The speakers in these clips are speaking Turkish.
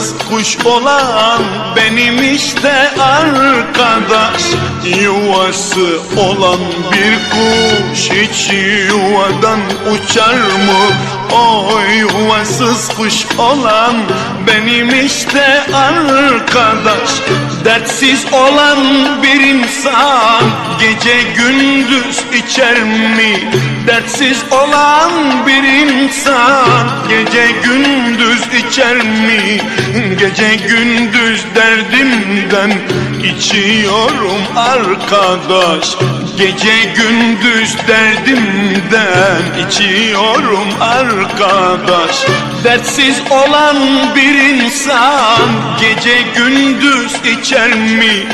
yuvasız kuş olan benim işte arkadaş Yuvası olan bir kuş hiç yuvadan uçar mı? O yuvasız kuş olan benim işte arkadaş Dertsiz olan bir insan gece gündüz içer mi? Dertsiz olan bir insan gece gündüz içer mi? Gece gündüz derdimden içiyorum arkadaş Gece gündüz derdimden içiyorum arkadaş Dertsiz olan bir insan gece gündüz içer mi?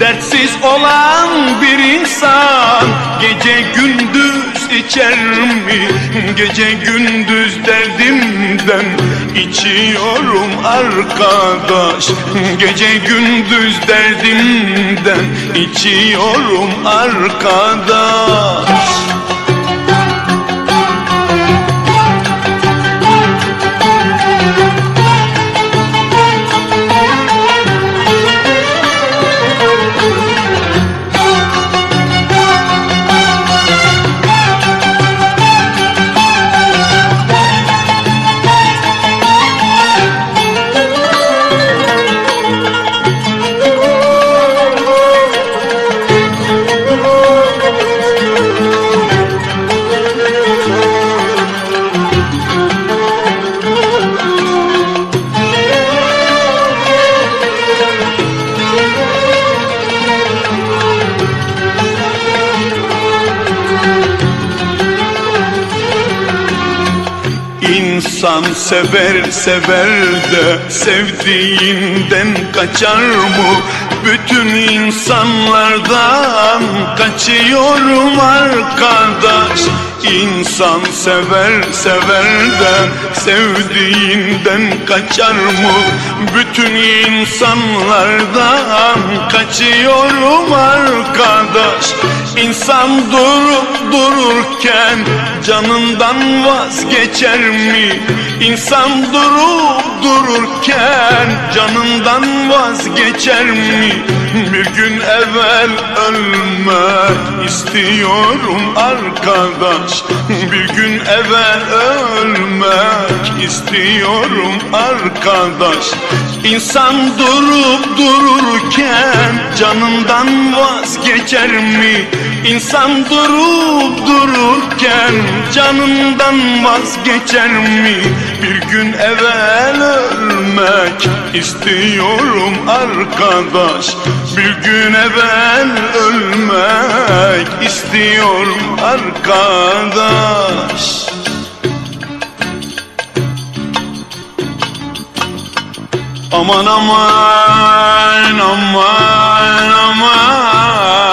Dertsiz olan bir insan gece gündüz içer mi? Gece gündüz derdimden içiyorum arkadaş Gece gündüz derdimden içiyorum arkadaş sever sever de sevdiğinden kaçar mı? Bütün insanlardan kaçıyorum arkadaş İnsan sever sever de sevdiğinden kaçar mı? Bütün insanlardan kaçıyorum arkadaş İnsan durup dururken canından vazgeçer mi? İnsan durup dururken canından vazgeçer mi? Bir gün evvel ölmek istiyorum arkadaş. Bir gün evvel ölmek istiyorum arkadaş İnsan durup dururken canından vazgeçer mi? İnsan durup dururken canından vazgeçer mi? Bir gün evvel ölmek istiyorum arkadaş Bir gün evvel ölmek istiyorum arkadaş Aman aman aman aman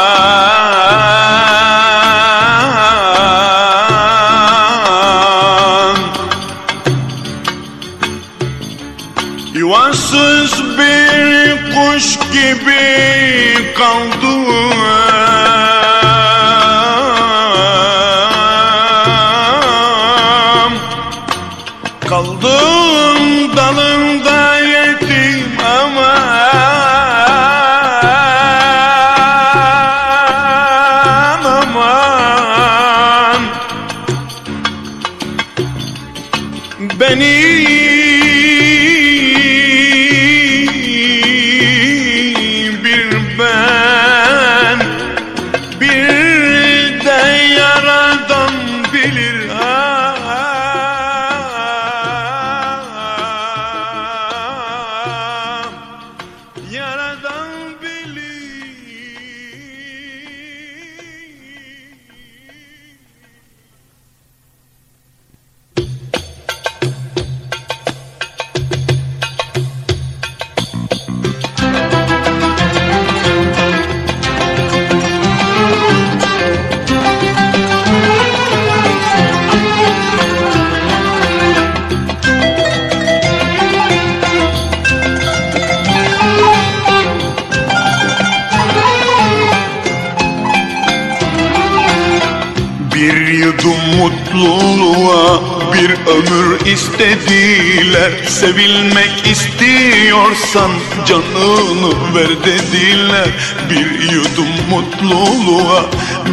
istediler Sevilmek istiyorsan canını ver dediler. Bir yudum mutluluğa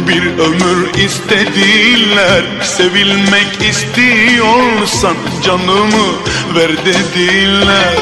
bir ömür istediler. Sevilmek istiyorsan canımı ver dediler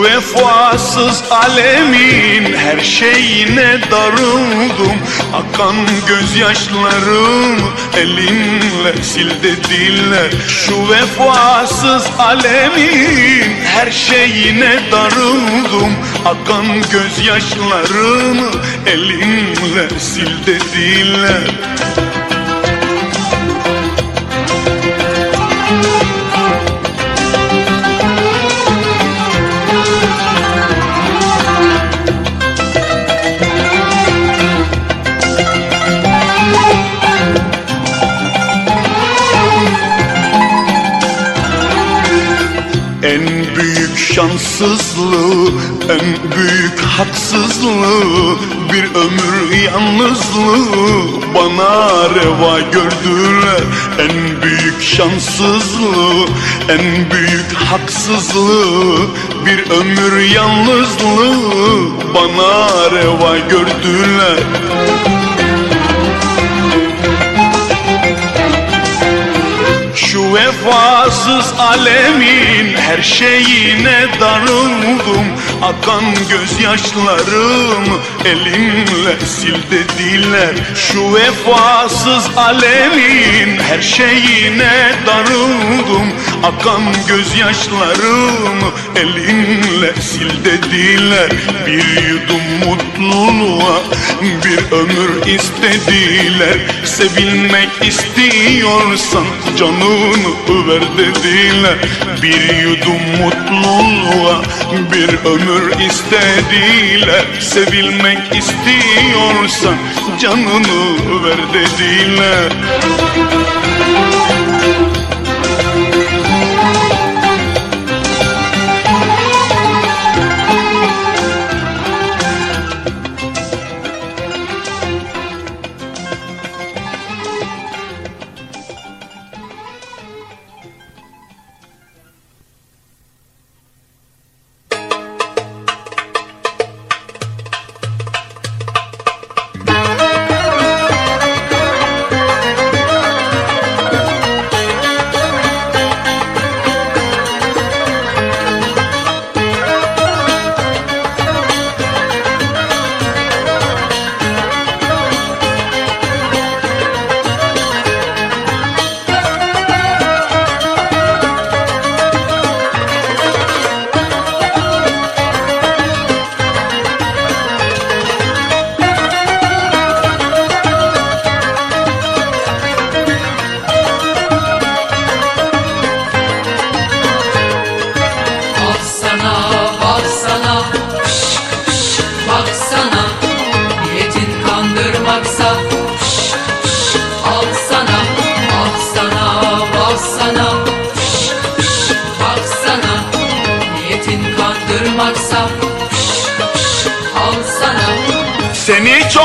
Şu vefasız alemin her şeyine darıldım. Akan gözyaşlarım elinle sil dediler Şu vefasız alemin her şeyine darıldım. Akan gözyaşlarımı elinle sil dediler şanssızlığı, en büyük haksızlığı Bir ömür yalnızlığı. Bana reva gördüler En büyük şanssızlığı, en büyük haksızlığı. Bir ömür yalnızlığı bana reva gördüler vefasız alemin her şeyine darıldım Akan gözyaşlarım elimle sil dediler Şu vefasız alemin her şeyine darıldım Akan gözyaşlarım elinle sil dediler Bir yudum mutluluğa bir ömür istediler. Sevilmek istiyorsan canını ver dediler Bir yudum mutluluğa bir ömür istediler Sevilmek istiyorsan canını ver dediler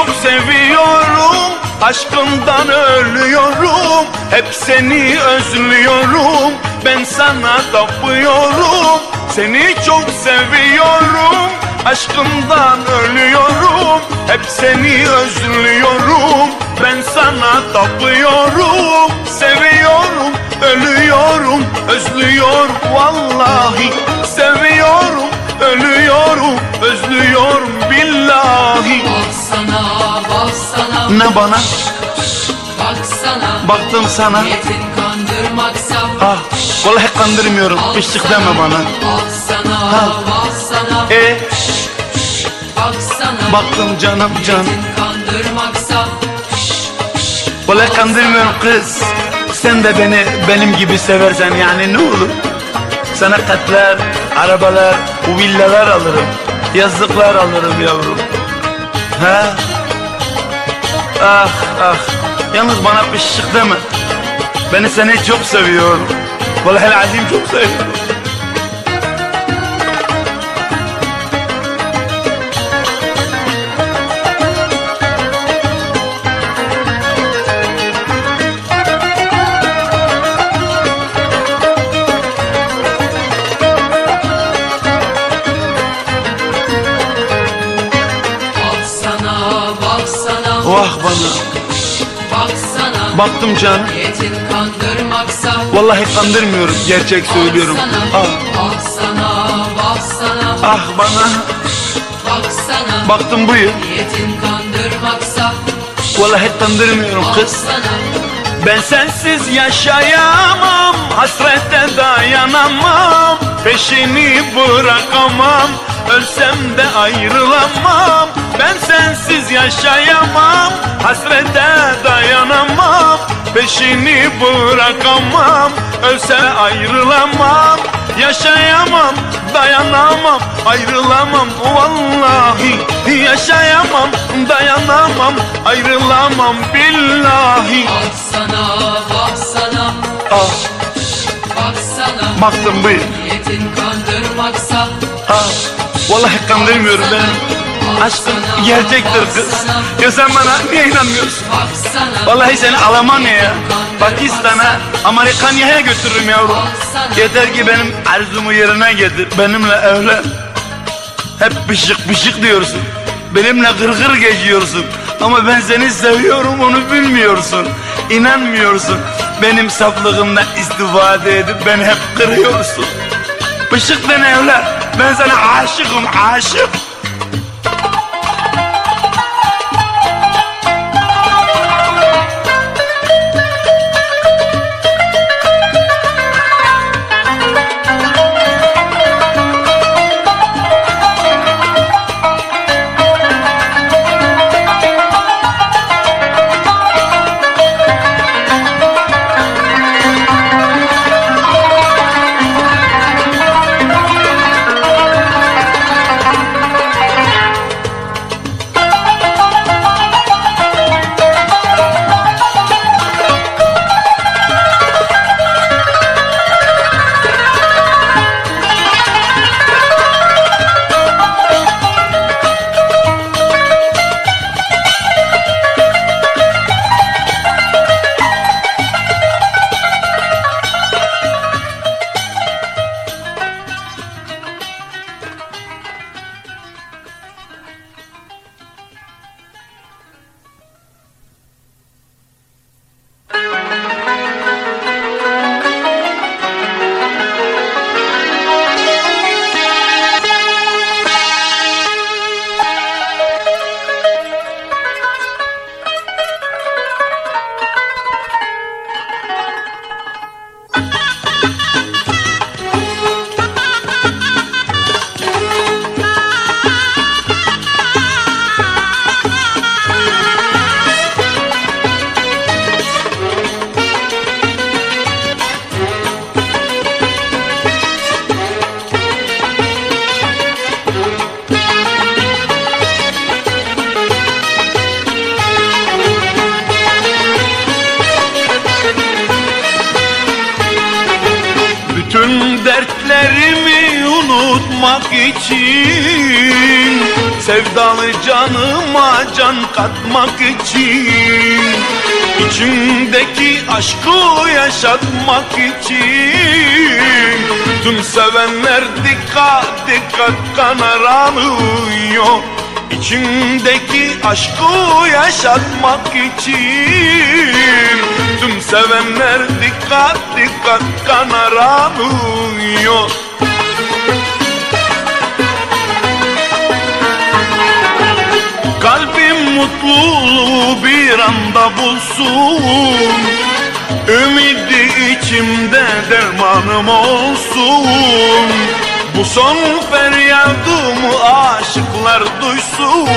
çok seviyorum. Aşkından ölüyorum. Hep seni özlüyorum. Ben sana tapıyorum. Seni çok seviyorum. Aşkından ölüyorum. Hep seni özlüyorum. Ben sana tapıyorum. Seviyorum, ölüyorum Özlüyorum. Vallahi Seviyorum, ölüyorum Özlüyorum billahi. Baksana, baksana. Ne bana? Baksana. Baktım sana. Niyetin kandırmaksa. Ah vallahi kandırmıyorum. Piştik deme bana. Baksana, Ha. baksana. E? Baksana. Baktım canım Niyetin kandırmaksa. Vallahi kandırmıyorum kız. Sen de beni benim gibi seversen yani ne olur? Sana katlar, arabalar, villalar alırım Yazlıklar alırım yavrum. Ha? Ah ah. Yalnız bana pişik deme. Beni seni çok seviyorum. Vallahi azim çok seviyorum Baktım kandırmaksa Vallahi kandırmıyorum. Gerçek söylüyorum. Ah, ah bana. Baktım buyur. Vallahi kandırmıyorum kız. Ben sensiz yaşayamam Hasrete dayanamam Peşini bırakamam Ölsem de ayrılamam Ben sensiz yaşayamam Hasrete dayanamam Peşini bırakamam Ölse ayrılamam. Yaşayamam, dayanamam, ayrılamam vallahi Yaşayamam, dayanamam, ayrılamam billahi. Baksana, baksana. Ah, Baksana. Baktım buyur. Niyetin kandırmaksa. Ah, vallahi kandırmıyorum benim Aşkım gerçektir kız. Ya sen bana niye inanmıyorsun? Vallahi seni Almanya'ya, Pakistan'a, Amerikanya'ya götürürüm yavrum. Yeter ki benim arzumu yerine getir. Benimle evlen. Hep pışık pışık diyorsun. Benimle gırgır geziyorsun. Ama ben seni seviyorum onu bilmiyorsun. İnanmıyorsun. Benim saflığımdan istifade edip beni hep kırıyorsun. Pışıktan evlen. Ben sana aşıkım aşık Bütün dertlerimi unutmak için Sevdalı canıma can katmak için İçimdeki aşkı yaşatmak için. Tüm sevenler dikkat dikkat kan aranıyor İçimdeki aşkı yaşatmak için Tüm sevenler dikkat dikkat kan aranıyor Kalbim mutluluğu bir anda bulsun. Ümidi içimde dermanım olsun Bu son feryadımı aşıklar duysun.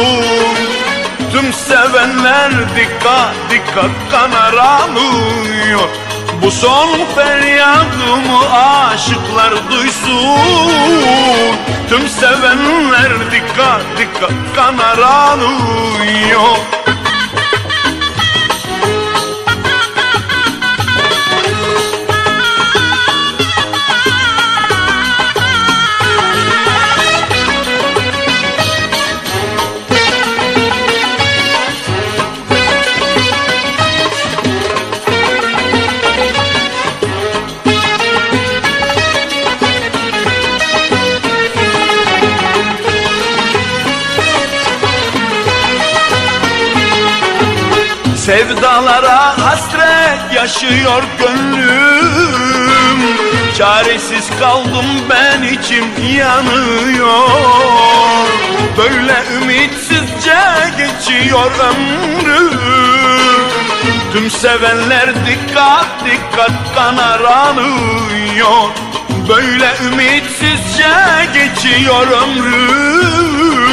Tüm sevenler dikkat dikkat kan aranıyor Bu son feryadımı aşıklar duysun. Tüm sevenler dikkat dikkat kan aranıyor Sevdalara hasret yaşıyor gönlüm. Çaresiz kaldım ben içim yanıyor. Böyle ümitsizce geçiyor ömrüm. Tüm sevenler dikkat dikkat kan aranıyor. Böyle ümitsizce geçiyor ömrüm.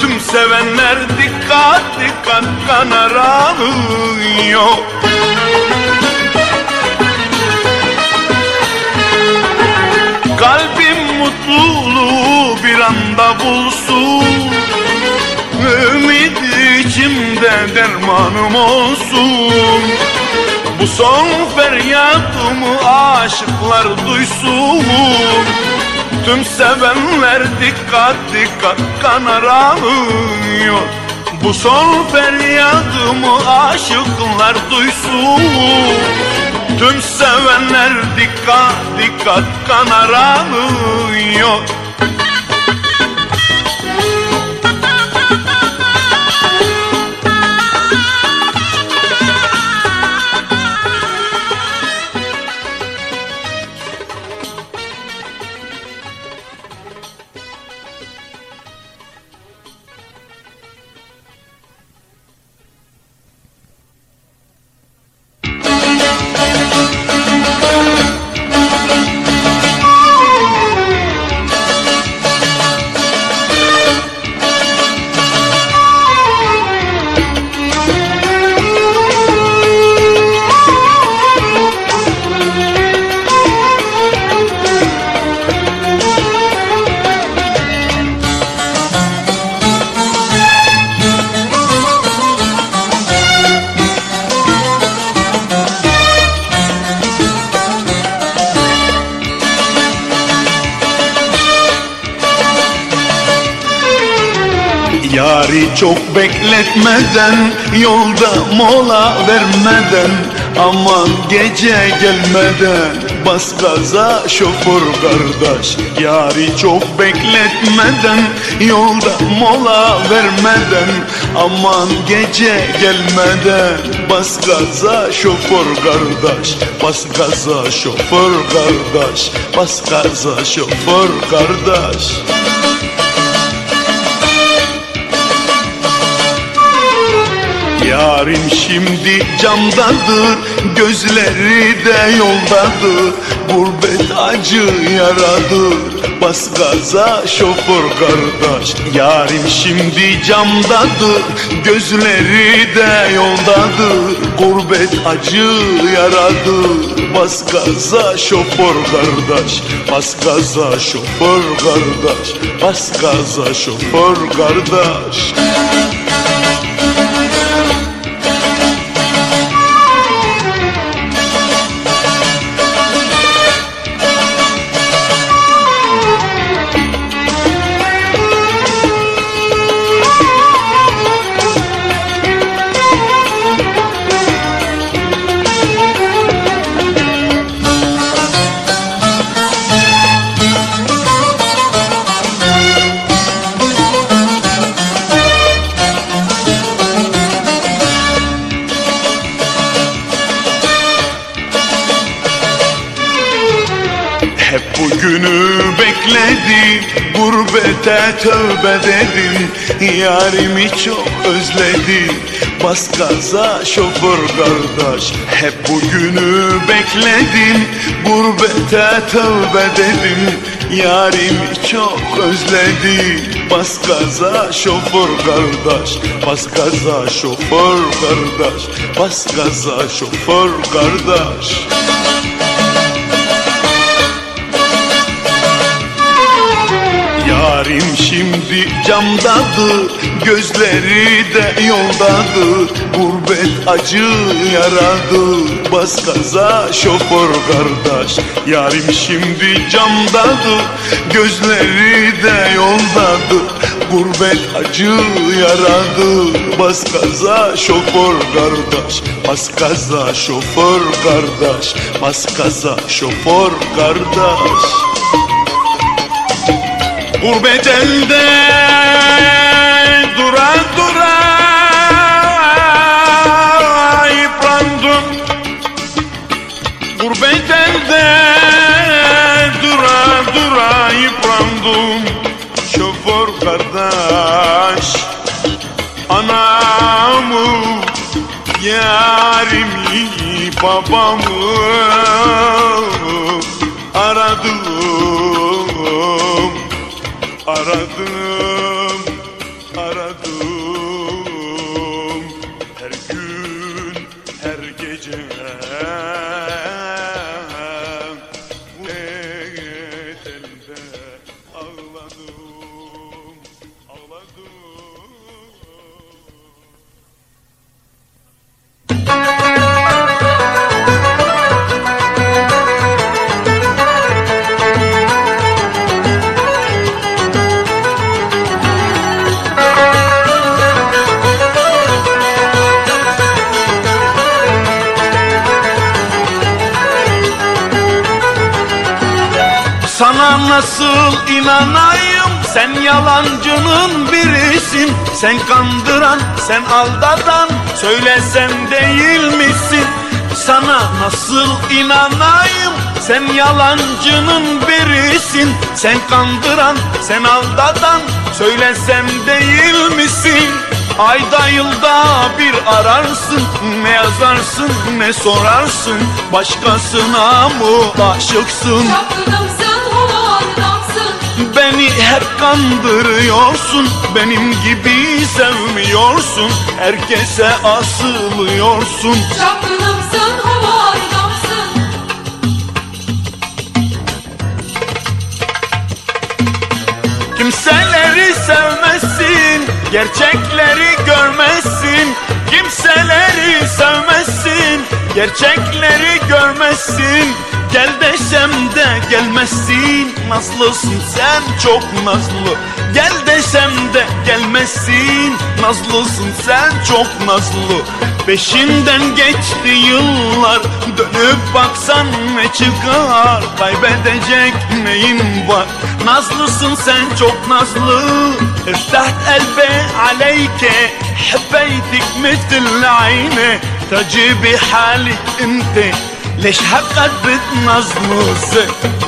Tüm sevenler dikkat dikkat kan aranıyor Kalbim mutluluğu bir anda bulsun. Ümit içimde dermanım olsun. Bu son feryadımı aşıklar duysun. Tüm sevenler dikkat dikkat kan aranıyor Bu son feryadımı aşıklar duysun. Tüm sevenler dikkat dikkat kan aranıyor Yari çok bekletmeden Yolda mola vermeden Aman gece gelmeden Bas gaza şoför kardeş. Yari çok bekletmeden Yolda mola vermeden Aman gece gelmeden Bas gaza şoför kardeş. Bas gaza şoför kardeş Bas gaza şoför kardeş Yarim şimdi camdadır Gözleri de yoldadır. Gurbet acı yaradır Bas gaza şoför kardeş. Yarim şimdi camdadır Gözleri de yoldadır. Gurbet acı yaradır Bas gaza şoför kardeş. Bas gaza şoför kardeş Bas gaza şoför kardeş bugünü bekledi Gurbete tövbe dedim Yarimi çok özledi Bas gaza şoför kardeş. Hep bugünü bekledim Gurbete tövbe dedim Yarimi çok özledi Bas gaza şoför kardeş. Bas gaza şoför kardeş Bas gaza şoför kardeş şimdi camdadır Gözleri de yoldadır. Gurbet acı yaradır. Bas gaza şoför kardeş. Yarim şimdi camdadır Gözleri de yoldadır. Gurbet acı yaradır. Bas gaza şoför kardeş. Bas gaza şoför kardeş. Bas gaza şoför kardeş Gurbet elde dura dura yıprandım. Gurbet elde dura dura yıprandım. Şoför kardeş anamı yarimi babamı aradım aradım Sen kandıran sen aldatan söylesem değil misin? Sana nasıl inanayım? Sen yalancının birisin. Sen kandıran sen aldatan söylesem değil misin? Ayda yılda bir ararsın. Ne yazarsın ne sorarsın? Başkasına mı aşıksın? Humardamsın Beni hep kandırıyorsun Benim gibi sevmiyorsun. Herkese asılıyorsun. Çapkınımsın humardamsın Kimseleri sevmezsin Gerçekleri görmezsin Kimseleri sevmezsin Gerçekleri görmezsin Gel desem de gelmezsin. Nazlısın sen çok nazlı. Gel desem de gelmezsin. Nazlısın sen çok nazlı. Peşinden geçti yıllar. Dönüp baksan ne çıkar? Kaybedecek neyim var? Nazlısın sen çok nazlı. Eftaht elbe aleyke. Hibbeydik mitil ayne Tacı bi hali inte ليش هالقد بتنظنظ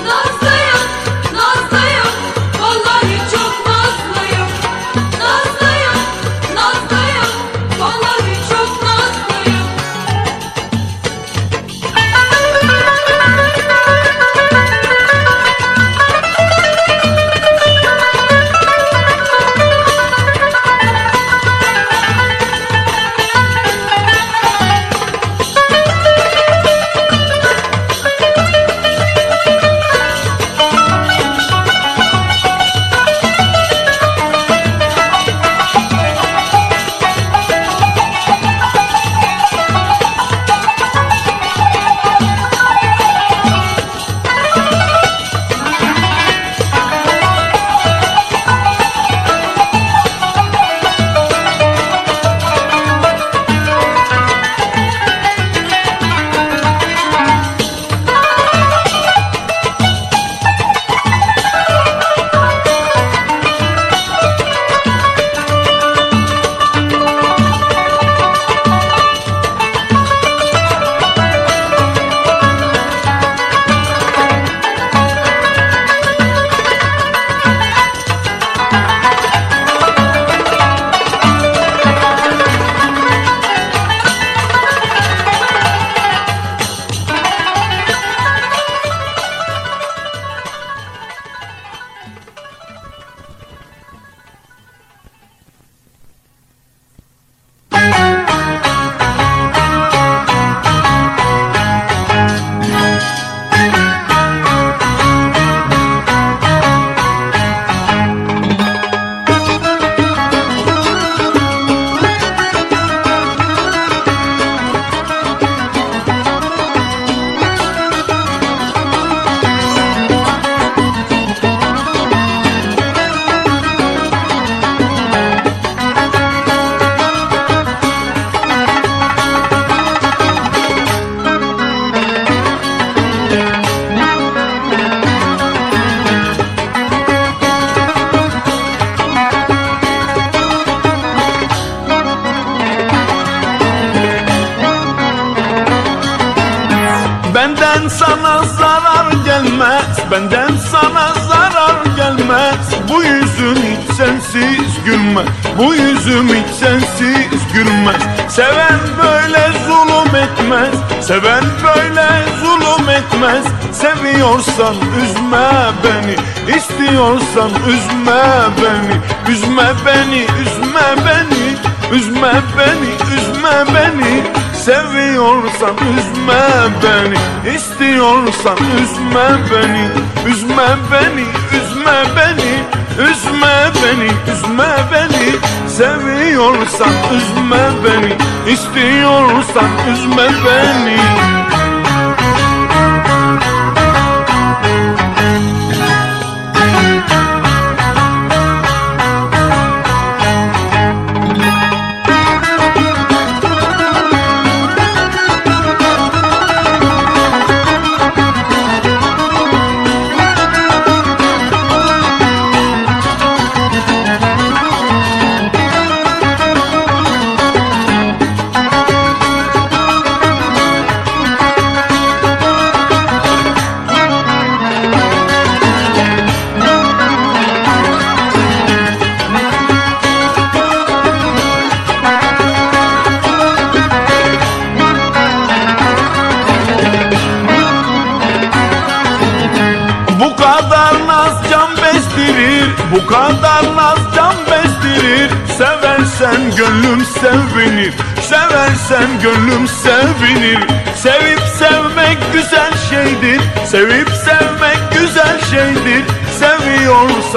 نظر İstiyorsan üzme beni Üzme beni, üzme beni Üzme beni, üzme beni. Seviyorsan üzme beni İstiyorsan üzme beni. Üzme beni, üzme beni Üzme beni, üzme beni. Seviyorsan üzme beni İstiyorsan üzme beni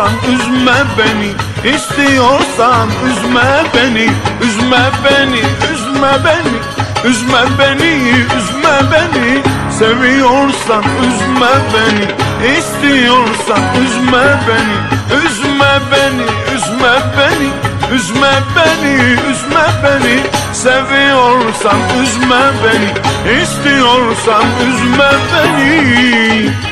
Seviyorsan üzme beni İstiyorsan üzme beni. Üzme beni, üzme beni. Üzme beni, üzme beni. Seviyorsan üzme beni İstiyorsan üzme beni. Üzme beni, üzme beni. Üzme beni, üzme beni. Seviyorsan üzme beni İstiyorsan üzme beni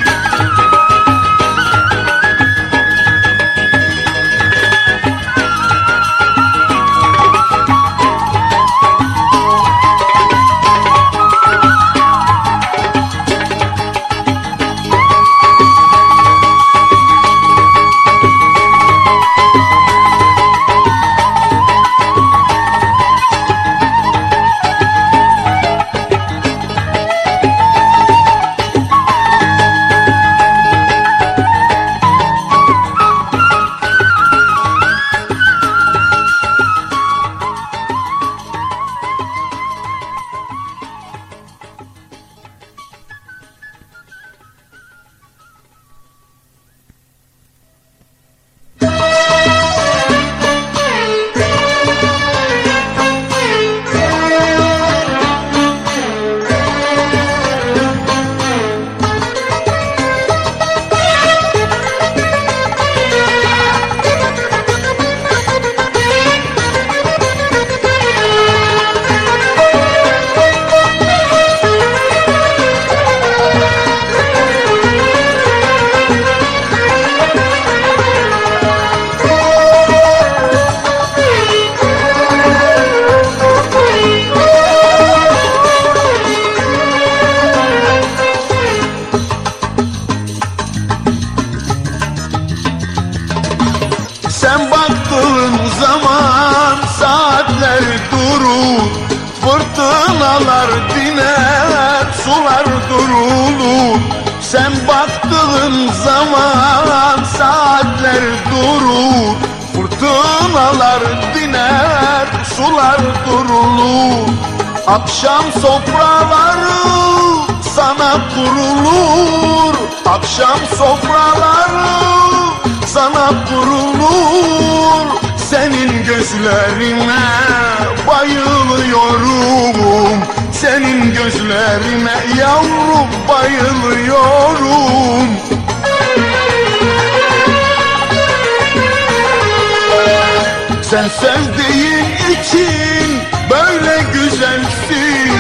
Sen sevdiğin için böyle güzelsin.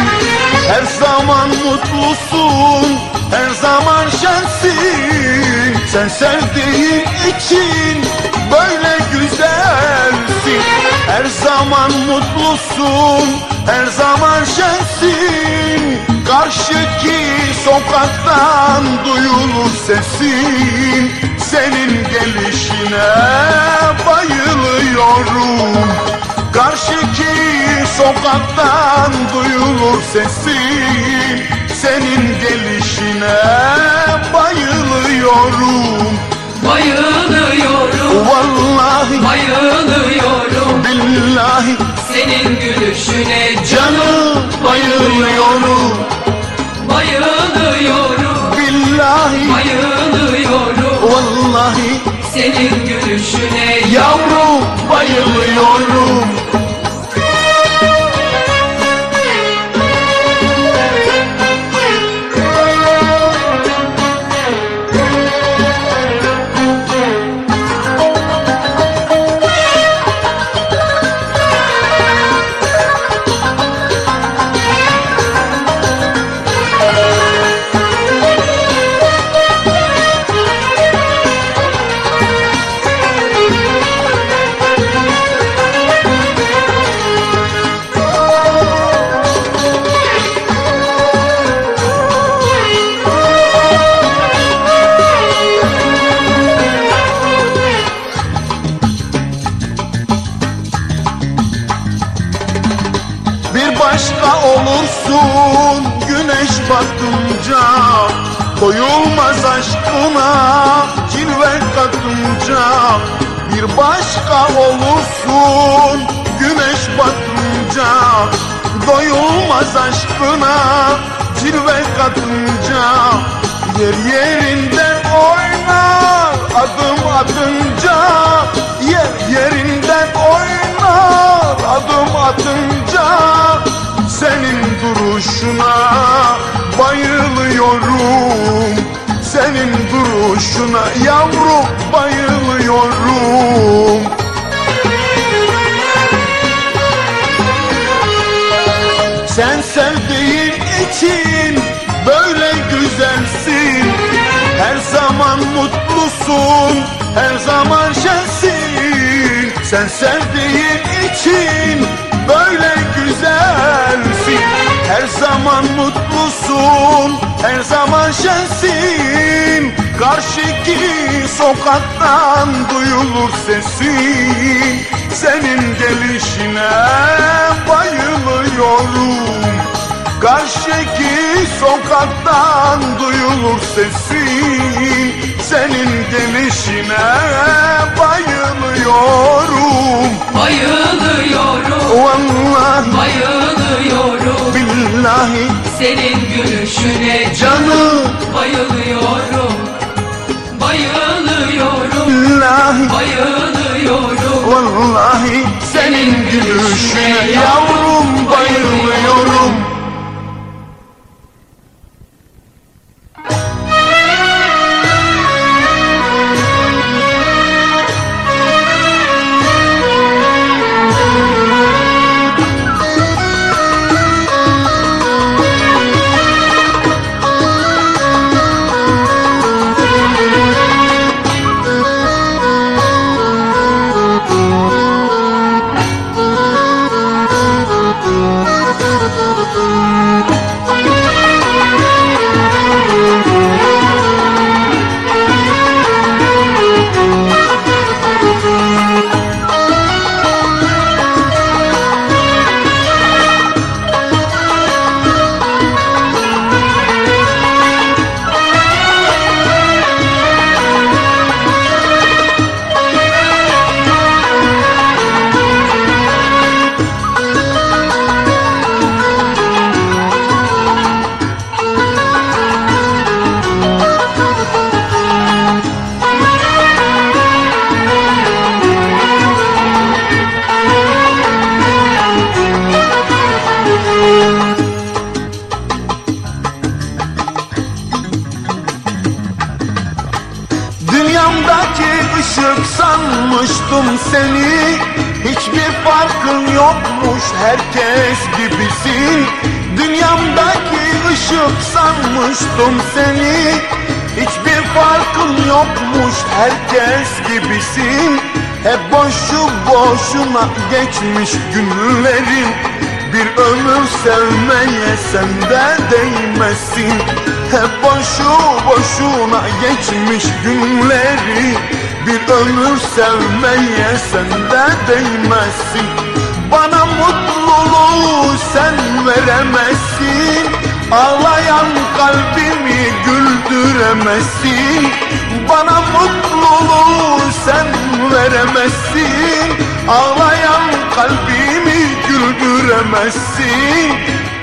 Her zaman mutlusun, her zaman şensin. Sen sevdiğin için böyle güzelsin. Her zaman mutlusun Her zaman şensin. Karşıki sokaktan duyulur sesin Senin gelişine bayılıyorum. Karşıki sokaktan duyulur sesin. Senin gelişine bayılıyorum. Bayılıyorum, Vallahi bayılıyorum. Billahi Senin gülüşüne canım bayılıyorum. Bayılıyorum, Billahi bayılıyorum. Vallahi Senin gülüşüne yavrum bayılıyorum başka olursun. Güneş batınca Koyulmaz aşkına. Cilve katınca Bir başka olursun. Güneş batınca Doyulmaz aşkına. Cilve katınca Yer yerinden oynar adım atınca Yer yerinden oynar. Adım atınca Senin duruşuna bayılıyorum. Senin duruşuna yavrum bayılıyorum. Sen sevdiğin için böyle güzelsin. Her zaman mutlusun, her zaman şensin. Sen sevdiğin için böyle güzelsin. Her zaman mutlusun, her zaman şensin. Karşıki sokaktan duyulur sesin. Senin gelişine bayılıyorum. Karşıki sokaktan duyulur sesin Senin gelişine bayılıyorum. Bayılıyorum, Vallahi bayılıyorum. billahi Senin gülüşüne canım bayılıyorum. Bayılıyorum, billahi bayılıyorum. Vallahi senin gülüşüne yavrum bayılıyorum günleri Bir ömür sevmeye sende değmesin Bana mutluluğu sen veremezsin. Ağlayan kalbimi güldüremezsin. Bana mutluluğu sen veremezsin. Ağlayan kalbimi güldüremezsin.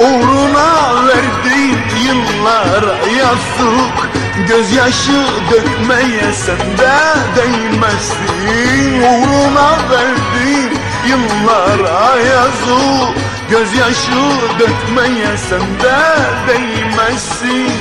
Uğruna verdiğin yıllara yazık Gözyaşı dökmeye sende değmezsin. Uğruna verdiğin yıllara yazık Gözyaşı dökmeye sende değmezsin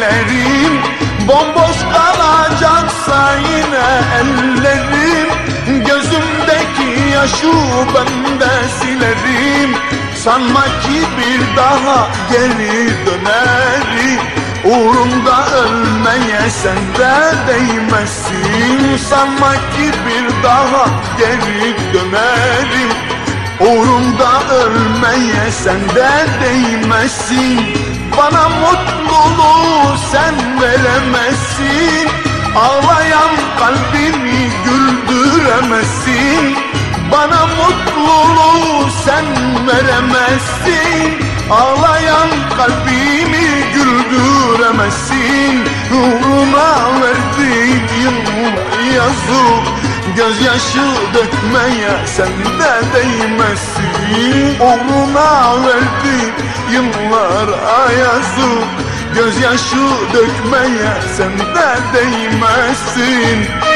de silerim Bomboş kalacaksa yine ellerim. Gözümdeki yaşı ben de silerim. Sanma ki bir daha geri dönerim. Uğrumda ölmeye sende değmesin Sanma ki bir daha geri dönerim. Uğrumda ölmeye sende değmesin Bana mutluluğu sen veremezsin. Ağlayan kalbimi güldüremezsin. Bana mutluluğu sen veremezsin. Ağlayan kalbimi güldüremezsin. Uğruna verdiğin yıl yazık Gözyaşı dökmeye sen de değmezsin. Uğruna verdiğin yıllara yazık Gözyaşı dökmeye sen de değmezsin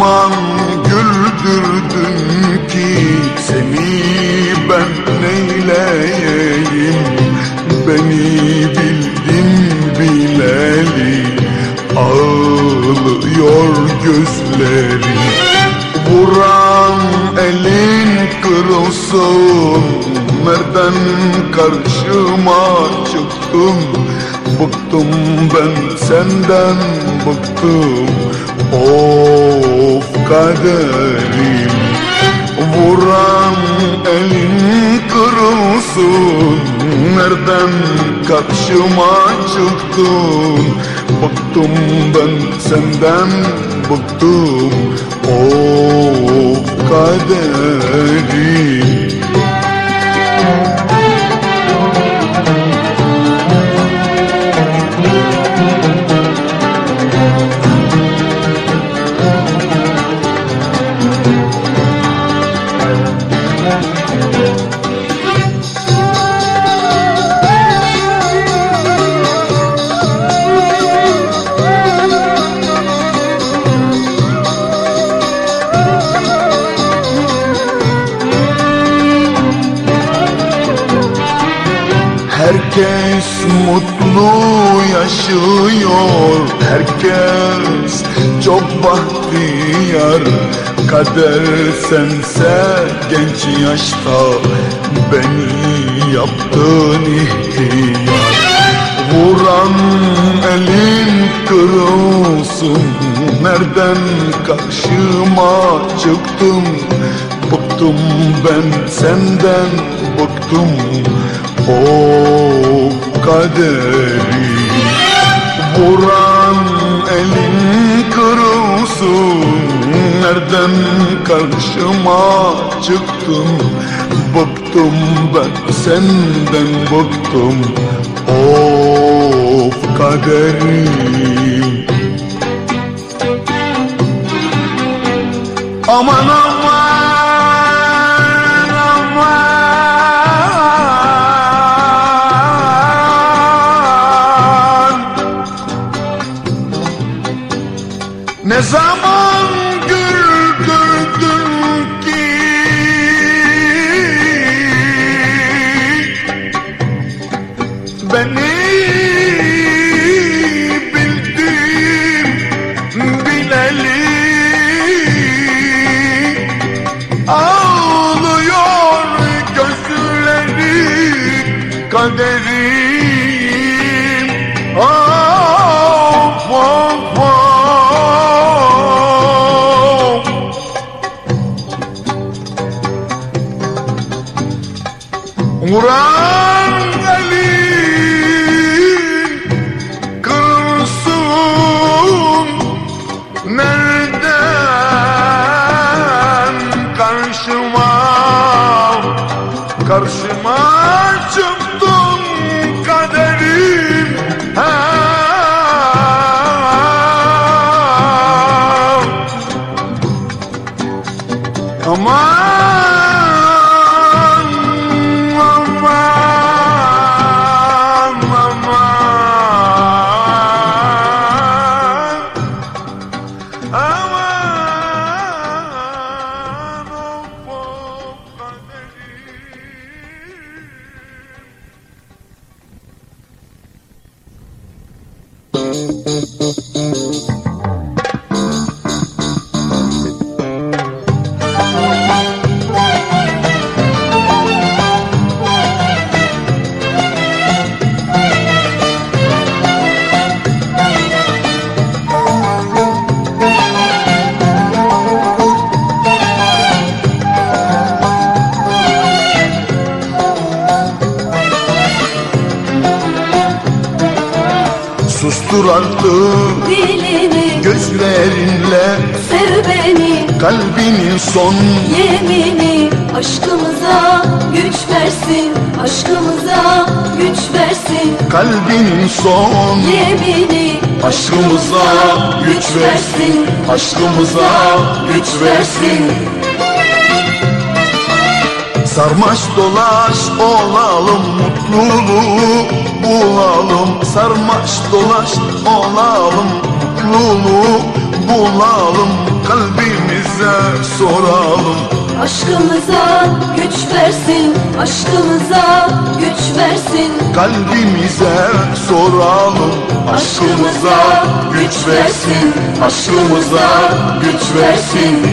zaman güldürdün ki seni ben neyleyeyim? Beni bildin bileli ağlıyor gözlerim Vuran elin kırılsın Nereden karşıma çıktın? Bıktım ben senden bıktım. Of kaderim Vuran elin kırılsın. Nereden karşıma çıktın? Bıktım ben senden bıktım. Of kaderim mutlu yaşıyor. Herkes çok bahtiyar. Kader sense genç yaşta Beni yaptın ihtiyar. Vuran elin kırılsın. Nereden karşıma çıktın? Bıktım ben senden bıktım. Of kaderi. Vuran elin kırılsın Nereden karşıma çıktın? Bıktım ben senden bıktım. Of kaderim. Aman aman mutluluğu bulalım Sarmaş dolaş olalım. Mutluluğu bulalım Kalbimize soralım. Aşkımıza güç versin Aşkımıza güç versin. Kalbimize soralım Aşkımıza güç versin. Aşkımıza güç versin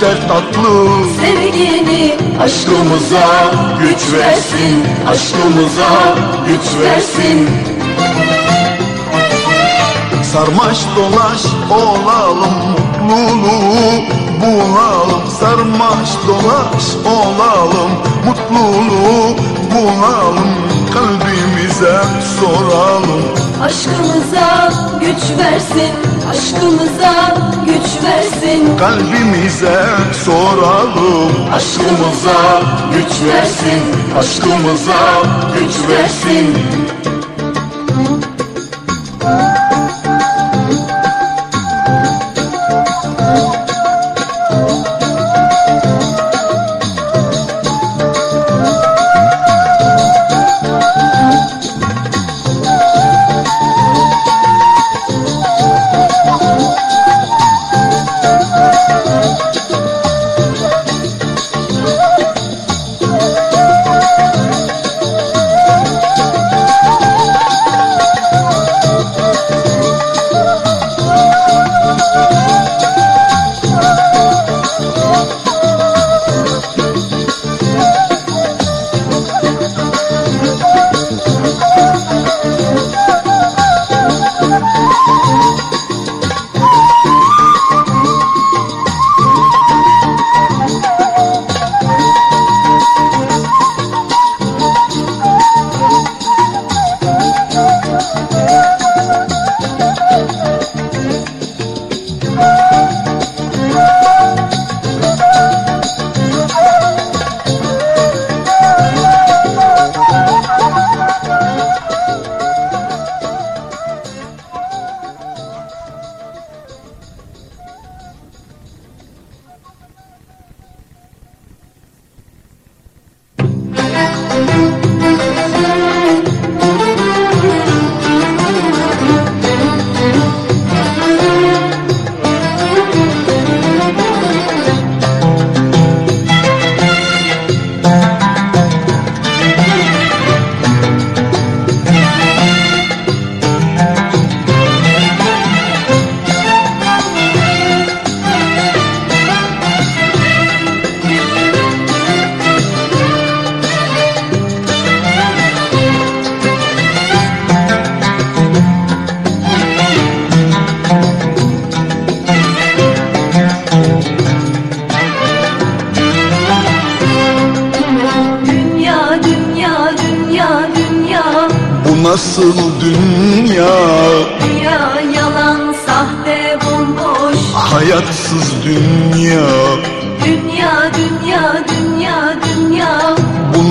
Göster tatlı. Sevgini Aşkımıza güç versin Aşkımıza güç versin. Sarmaş dolaş olalım mutluluğu bulalım. Sarmaş dolaş olalım mutluluğu bulalım. Kalbimize soralım. Aşkımıza güç versin aşkımıza güç versin. Kalbimize soralım. Aşkımıza güç versin. Aşkımıza güç versin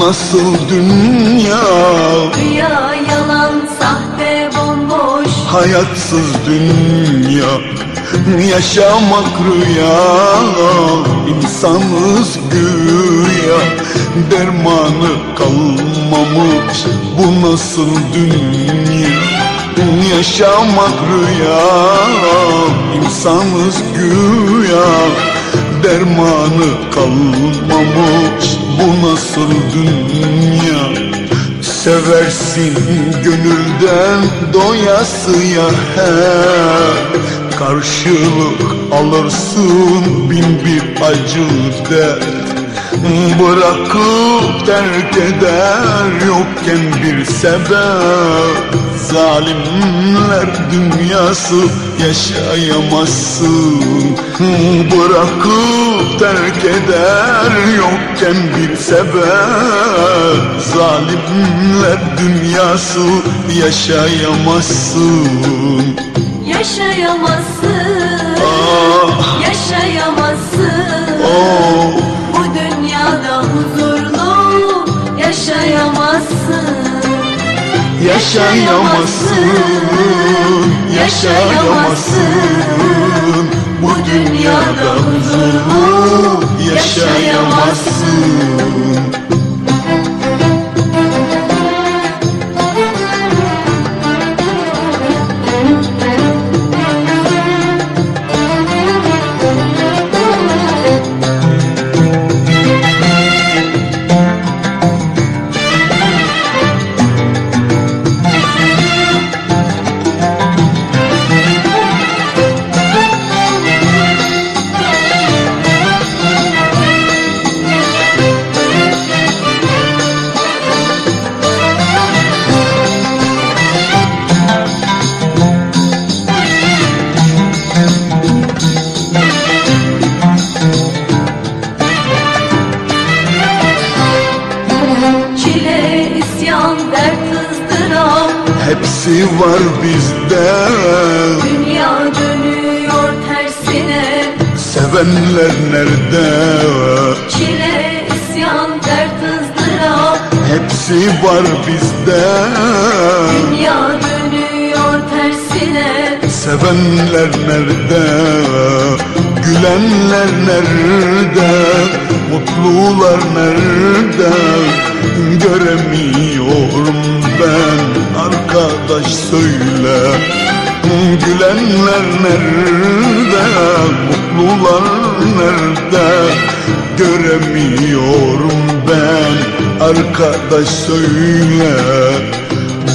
nasıl dünya? Dünya yalan sahte bomboş. Hayatsız dünya. Yaşamak rüya. İnsanız güya. Dermanı kalmamış. Bu nasıl dünya? Yaşamak rüya. İnsanız güya. Dermanı kalmamış Bu nasıl dünya. Seversin gönülden doyasıya he. Karşılık alırsın bin bir acı dert Bırakıp terk eder yokken bir sebep. Zalimler dünyası yaşayamazsın. Bırakıp terk eder yokken bir sebep. Zalimler dünyası yaşayamazsın. Yaşayamazsın Ah, Yaşayamazsın. Oh, Bu dünyada huzurlu Yaşayamazsın yaşayamazsın. Yaşayamazsın Bu dünyada huzurlu yaşayamazsın Göremiyorum ben. Arkadaş söyle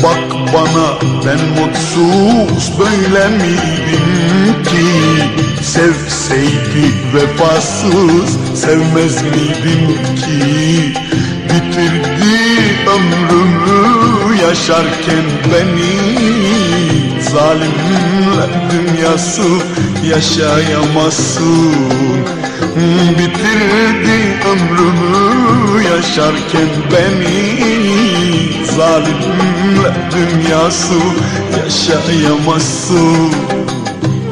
Bak bana ben mutsuz böyle miydim ki? Sevseydi vefasız sevmez miydim ki? Bitirdi ömrümü yaşarken beni. Zalimler dünyası yaşayamazsın Bitirdi ömrümü yaşarken beni Zalimler dünyası yaşayamazsın.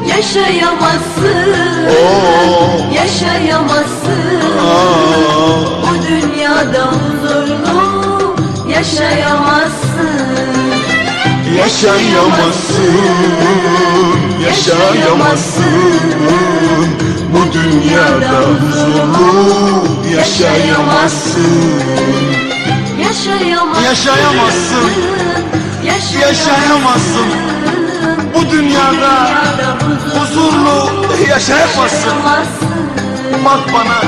Yaşayamazsın Oo. Yaşayamazsın. Aa, Bu dünyada huzurlu Yaşayamazsın Yaşayamazsın. Yaşayamazsın Bu dünyada huzurlu yaşayamazsın. Yaşayamazsın. Yaşayamazsın. Yaşayamazsın. Bu dünyada huzurlu yaşayamazsın. Bak bana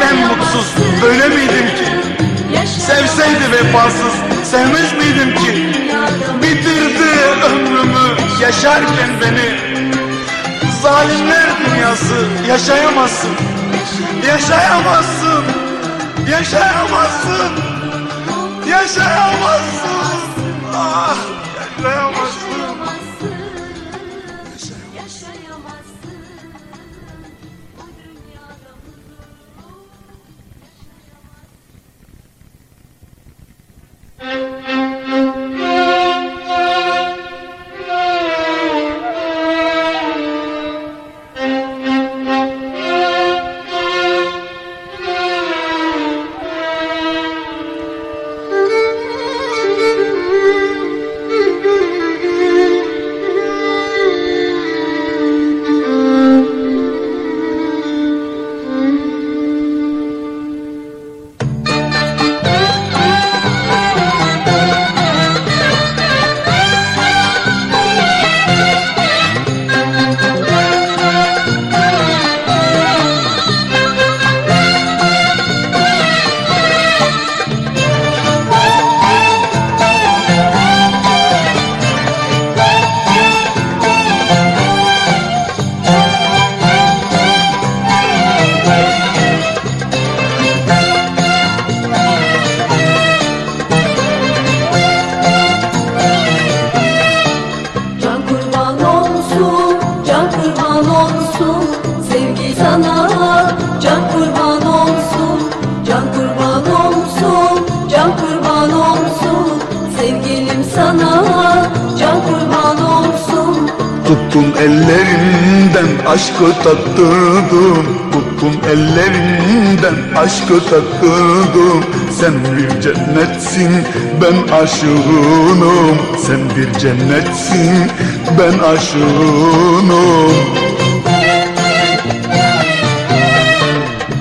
ben mutsuz. Böyle miydim ki? Sevseydi vefasız sevmez miydim ki? Bitirdi ömrümü yaşarken beni Zalimler dünyası yaşayamazsın. Yaşayamazsın. Yaşayamazsın. Yaşayamazsın. Ah aşkı tattırdım Tuttum ellerinden. Aşkı tattırdım Sen bir cennetsin ben aşığınım. Sen bir cennetsin ben aşığınım.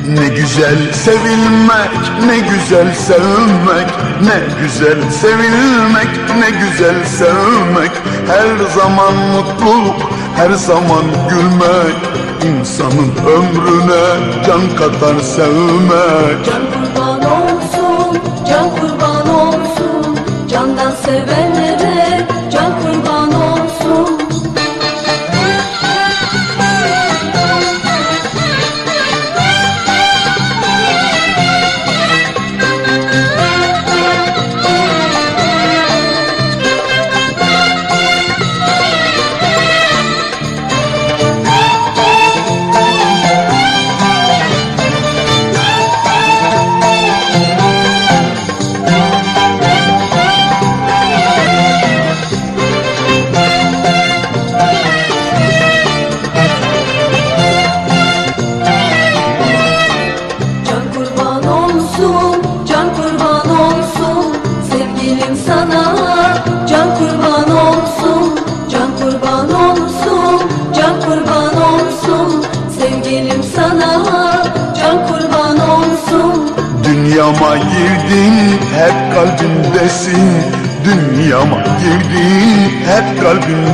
Ne güzel sevilmek, ne güzel sevmek Ne güzel sevilmek, ne güzel sevmek. Her zaman mutluluk, her zaman gülmek İnsanın ömrüne can katar sevmek. Can kurban olsun, can kurban olsun Candan sevenlere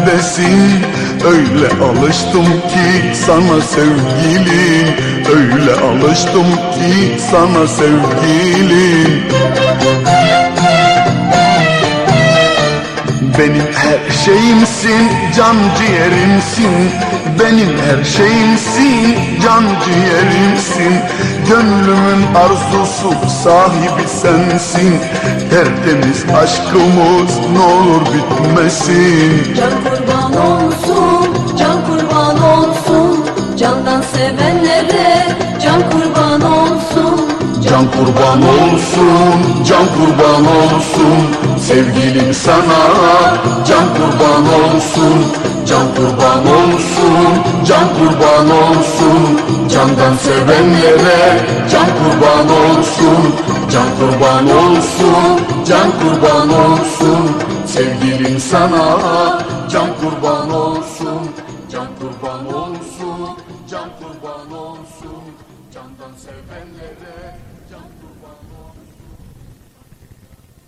kalbimdesin Öyle alıştım ki sana sevgilim Öyle alıştım ki sana sevgilim Benim her şeyimsin, can ciğerimsin. Benim her şeyimsin, can ciğerimsin. Gönlümün arzusu sahibi sensin. Tertemiz aşkımız ne olur bitmesin. Can olsun, can kurban olsun. Candan sevenlere can kurban olsun. Can kurban olsun, can kurban olsun. Sevgilim sana can kurban olsun. Can kurban olsun, can kurban olsun. Candan sevenlere can kurban olsun. Can kurban olsun, can kurban olsun. Sevgilim sana can kurban